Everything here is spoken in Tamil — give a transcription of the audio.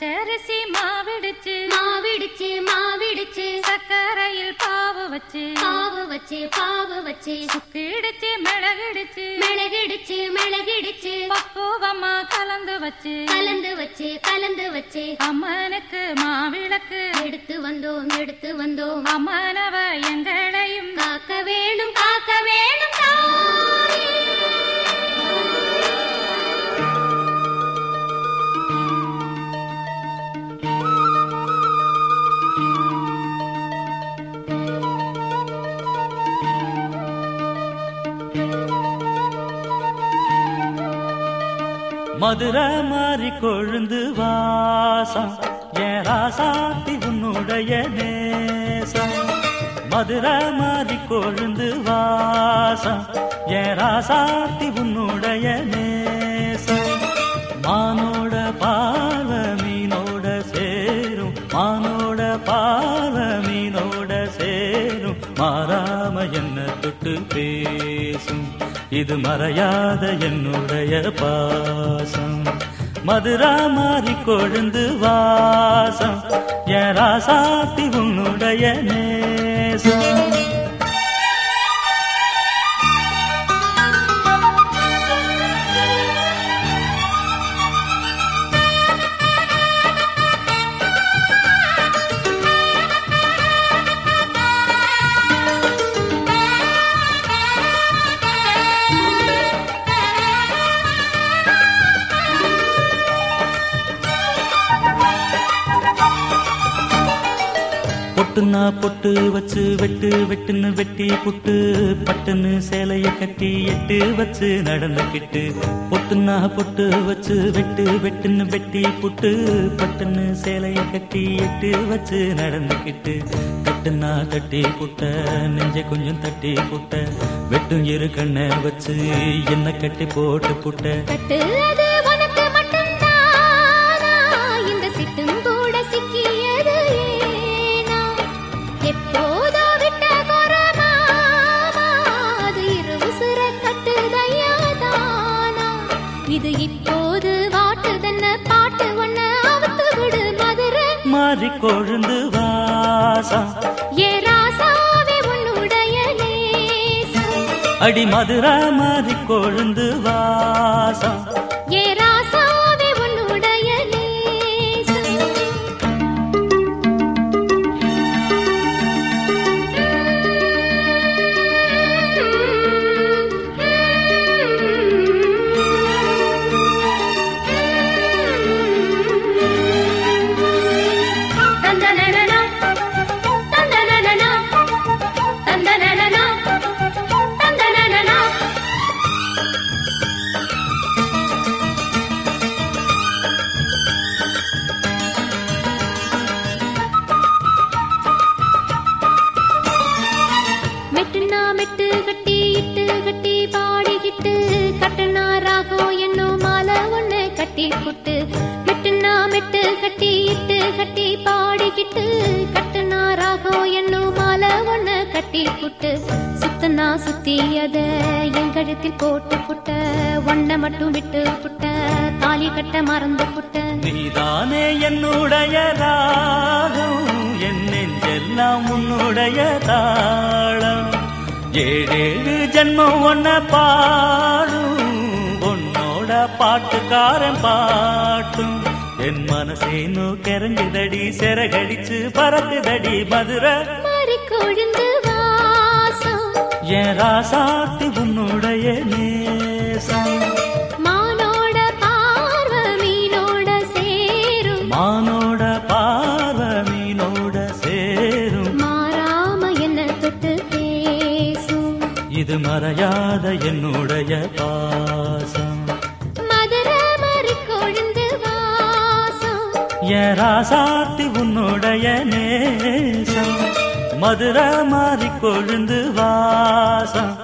பச்சரிசி மாவிடுச்சு மாவிடுச்சு மாவிடுச்சு. சக்கரையில் பாவு வச்சு பாவு வச்சு பாவு வச்சு. சுக்கிடுச்சு மிளகிடுச்சு மிளகிடுச்சு மிளகிடுச்சு. பக்குவமா கலந்து வச்சு கலந்து வச்சு கலந்து வச்சு. அம்மனுக்கு மாவிளக்கு. எடுத்து வந்தோம் எடுத்து வந்தோம். அம்மனவ எங்களையும் காக்க வேணும் காக்க வேணும் தாயே. மதுரை மாறி கொழுந்து வாசம். என் ராசாத்தி உன்னுடைய நேசம்? மதுரை மாறி கொழுந்து வாசம். என் ராசாத்தி உன்னுடைய நேசம்? மானோட பால மீனோட சேரும். மானோட பால மீனோட சேரும். மாறா தொட்டு பேசும். இது மறையாத என்னுடைய பாசம். மதுரா மாறி கொழுந்து வாசம். என் ராசாத்தி உன்னுடைய நேசம். பொட்டுன்னா பொட்டு வச்சு வெட்டு வெட்டுன்னு வெட்டி புட்டு பட்டுன்னு சேலைய கட்டி எட்டு வச்சு நடந்துக்கிட்டு பொட்டுன்னா பொட்டு வச்சு வெட்டு வெட்டுன்னு வெட்டி புட்டு பட்டுன்னு சேலைய கட்டி எட்டு வச்சு நடந்துக்கிட்டு கட்டுனா தட்டி புட்ட நெஞ்ச கொஞ்சம் தட்டி புட்ட. வெட்டும் இரு கண்ணை வச்சு என்ன கட்டி போட்டு புட்ட. இது இப்போது வாட்டுதென்ன பாட்டு ஒண்ண அவுத்து விடு மதுரை. மாறி கொழுந்து வாசம் ஏ ராசாவே உன்னுடைய அடி மதுரா மாறி கொழுந்து வாசம் ஏ ராசாவே கட்டி புட்டு மெட்டுனா மெட்டு கட்டி இட்டு கட்டி பாடிக்கிட்டு கட்டுனா ராகம் என்னும் மாலை ஒண்ணு கட்டி புட்டு சுத்தனா சுத்தி அத என் கழுத்தில் போட்டு புட்ட ஒன்ன மட்டும் விட்டு புட்ட தாலி கட்ட மறந்து புட்ட. நீதானே என்னுடைய ராகம் என் நெஞ்செல்லாம் உன்னுடைய தாளம். ஏழேழு ஜென்மம் ஒன்ன பாடும் பாட்டுக்காரன் பாட்டும். என் மனசேனு கிறங்குதடி சிறகடிச்சு பறக்குதடி மதுரை. மாறி கொழுந்து வாசம். என் ராசாத்தி உன்னுடைய நேசம். மானோட பார்வ மீனோட சேரும். மானோட பார்வ மீனோட சேரும். மாறாம என்ன தொட்டு பேசும். இது மறையாத என்னுடைய பாசம். ராசாத்தி உன்னுடைய நேசம். மதுரை மாறி கொழுந்து வாசம்.